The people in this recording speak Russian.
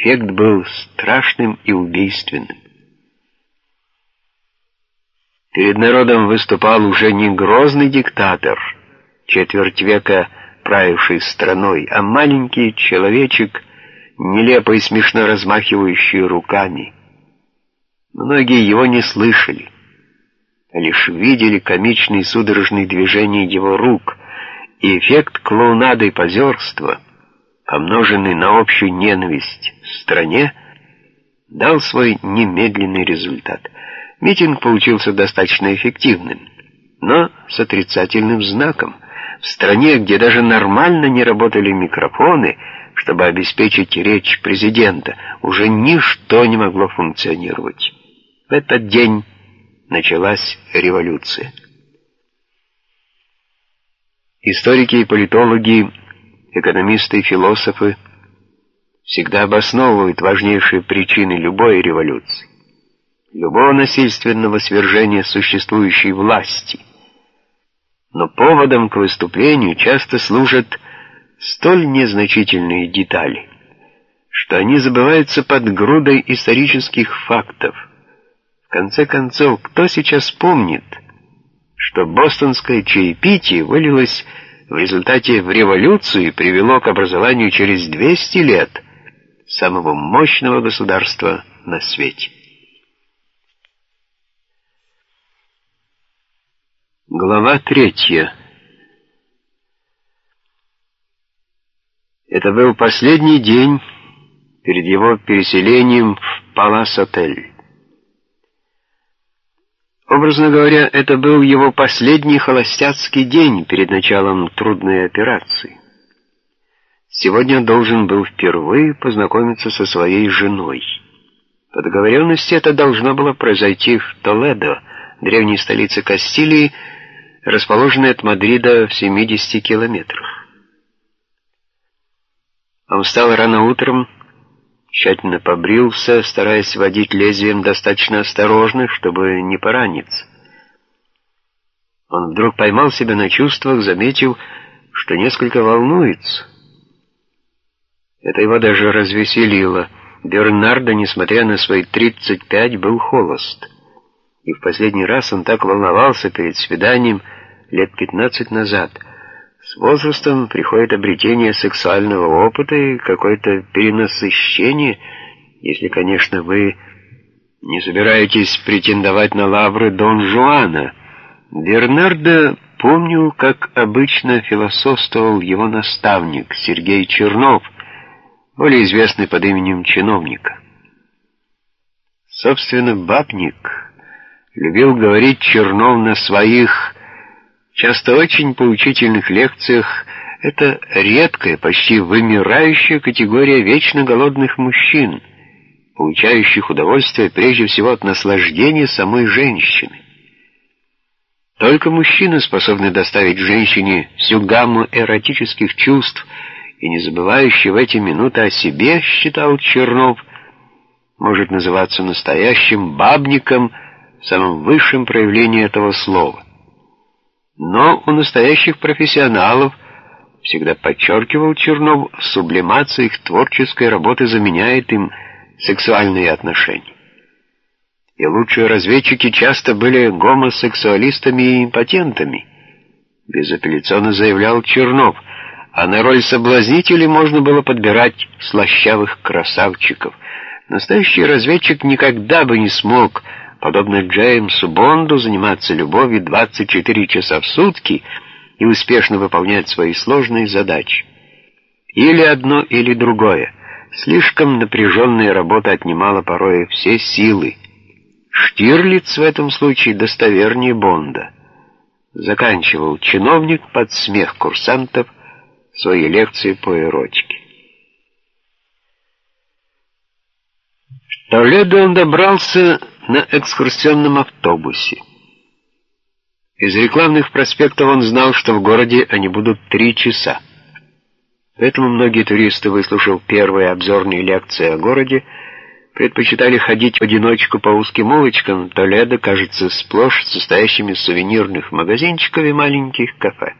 Эффект был страшным и убийственным. Перед народом выступал уже не грозный диктатор, четверть века правивший страной, а маленький человечек, нелепо и смешно размахивающий руками. Многие его не слышали, а лишь видели комичные судорожные движения его рук и эффект клоунады и позерства, помноженный на общую ненависть стране, дал свой немедленный результат — Митинг получился достаточно эффективным, но с отрицательным знаком. В стране, где даже нормально не работали микрофоны, чтобы обеспечить речь президента, уже ничто не могло функционировать. В этот день началась революция. Историки и политологи, экономисты и философы всегда обосновывают важнейшие причины любой революции любого насильственного свержения существующей власти. Но поводом к выступлению часто служат столь незначительные детали, что они забываются под грудой исторических фактов. В конце концов, кто сейчас помнит, что бостонское чаепитие вылилось в результате в революцию и привело к образованию через 200 лет самого мощного государства на свете? Глава третья. Это был последний день перед его переселением в Палас-отель. Образно говоря, это был его последний холостяцкий день перед началом трудной операции. Сегодня он должен был впервые познакомиться со своей женой. По договоренности это должно было произойти в Толедо, древней столице Кастилии, расположенный от Мадрида в 70 километрах. Он встал рано утром, тщательно побрился, стараясь водить лезвием достаточно осторожно, чтобы не пораниться. Он вдруг поймал себя на чувствах, заметил, что несколько волнуется. Это его даже развеселило. Бернардо, несмотря на свои 35, был холост и в последний раз он так волновался перед свиданием лет 15 назад. С возрастом приходит обретение сексуального опыта и какое-то перенасыщение, если, конечно, вы не собираетесь претендовать на лавры Дон Жуана. Бернардо помнил, как обычно философствовал его наставник Сергей Чернов, более известный под именем чиновника. Собственно, бабник любил говорить Чернов на своих, часто очень поучительных лекциях, это редкая, почти вымирающая категория вечно голодных мужчин, получающих удовольствие прежде всего от наслаждения самой женщины. Только мужчина способны доставить женщине всю гамму эротических чувств и не забывающий в эти минуты о себе, считал Чернов, может называться настоящим бабником – в самом высшем проявлении этого слова. Но у настоящих профессионалов, всегда подчеркивал Чернов, сублимация их творческой работы заменяет им сексуальные отношения. И лучшие разведчики часто были гомосексуалистами и импотентами, безапелляционно заявлял Чернов, а на роль соблазнителей можно было подбирать слащавых красавчиков. Настоящий разведчик никогда бы не смог подобно Джеймсу Бонду, заниматься любовью 24 часа в сутки и успешно выполнять свои сложные задачи. Или одно, или другое. Слишком напряженная работа отнимала порой все силы. Штирлиц в этом случае достовернее Бонда. Заканчивал чиновник под смех курсантов свои лекции по эротике. В Толедо он добрался на экскурсионном автобусе. Из рекламных проспектов он знал, что в городе они будут три часа. Поэтому многие туристы, выслушав первые обзорные лекции о городе, предпочитали ходить в одиночку по узким улочкам. Толедо кажется сплошь состоящими из сувенирных магазинчиков и маленьких кафе.